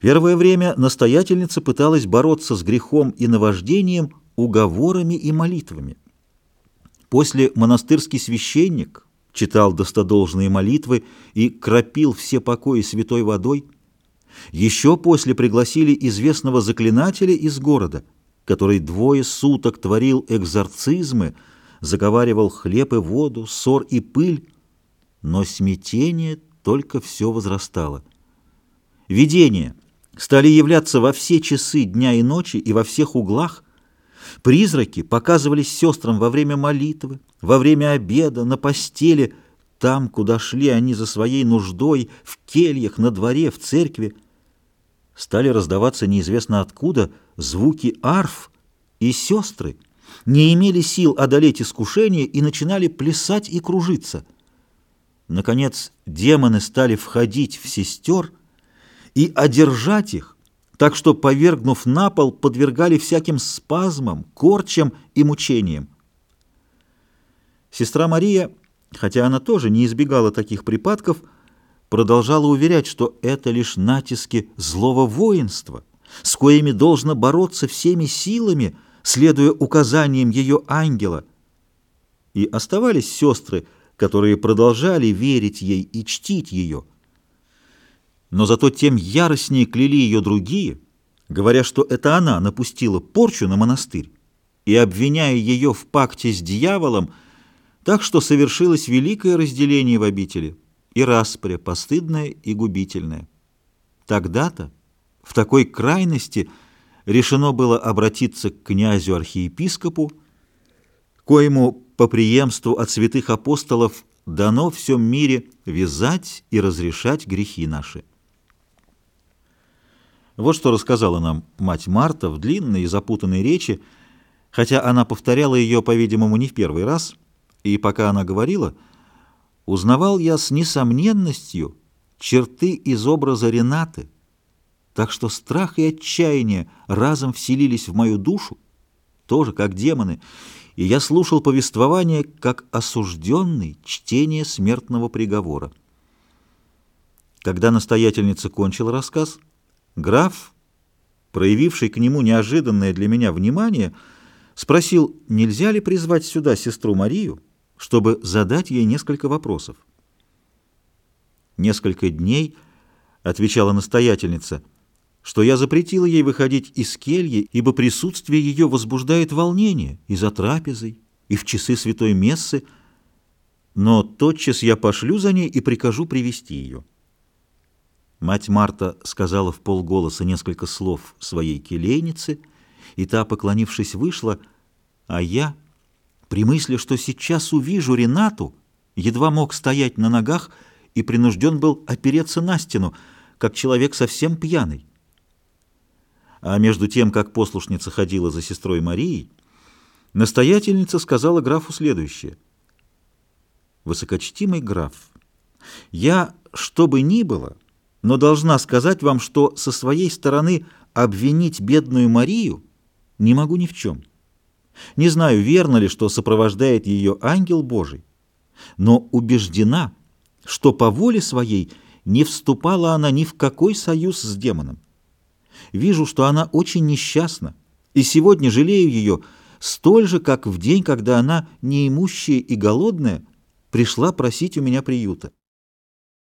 Первое время настоятельница пыталась бороться с грехом и наваждением уговорами и молитвами. После монастырский священник читал достодолжные молитвы и кропил все покои святой водой. Еще после пригласили известного заклинателя из города, который двое суток творил экзорцизмы, заговаривал хлеб и воду, ссор и пыль, но смятение только все возрастало. Видение — стали являться во все часы дня и ночи и во всех углах. Призраки показывались сестрам во время молитвы, во время обеда, на постели, там, куда шли они за своей нуждой, в кельях, на дворе, в церкви. Стали раздаваться неизвестно откуда звуки арф, и сестры не имели сил одолеть искушение и начинали плясать и кружиться. Наконец, демоны стали входить в сестер, и одержать их, так что, повергнув на пол, подвергали всяким спазмам, корчам и мучениям. Сестра Мария, хотя она тоже не избегала таких припадков, продолжала уверять, что это лишь натиски злого воинства, с коими должно бороться всеми силами, следуя указаниям ее ангела. И оставались сестры, которые продолжали верить ей и чтить ее – но зато тем яростнее кляли ее другие, говоря, что это она напустила порчу на монастырь и обвиняя ее в пакте с дьяволом, так что совершилось великое разделение в обители и распря, постыдная и губительная. Тогда-то, в такой крайности, решено было обратиться к князю-архиепископу, коему по преемству от святых апостолов дано всем мире вязать и разрешать грехи наши. Вот что рассказала нам мать Марта в длинной и запутанной речи, хотя она повторяла ее, по-видимому, не в первый раз, и пока она говорила, узнавал я с несомненностью черты из образа Ренаты, так что страх и отчаяние разом вселились в мою душу, тоже как демоны, и я слушал повествование как осужденный чтение смертного приговора. Когда настоятельница кончила рассказ, Граф, проявивший к нему неожиданное для меня внимание, спросил, нельзя ли призвать сюда сестру Марию, чтобы задать ей несколько вопросов. «Несколько дней», — отвечала настоятельница, — «что я запретила ей выходить из кельи, ибо присутствие ее возбуждает волнение и за трапезой, и в часы святой мессы, но тотчас я пошлю за ней и прикажу привести ее». Мать Марта сказала в полголоса несколько слов своей келейнице, и та, поклонившись, вышла, а я, при мысли, что сейчас увижу Ренату, едва мог стоять на ногах и принужден был опереться на стену, как человек совсем пьяный. А между тем, как послушница ходила за сестрой Марией, настоятельница сказала графу следующее. «Высокочтимый граф, я, что бы ни было, — но должна сказать вам, что со своей стороны обвинить бедную Марию не могу ни в чем. Не знаю, верно ли, что сопровождает ее ангел Божий, но убеждена, что по воле своей не вступала она ни в какой союз с демоном. Вижу, что она очень несчастна, и сегодня жалею ее столь же, как в день, когда она, неимущая и голодная, пришла просить у меня приюта.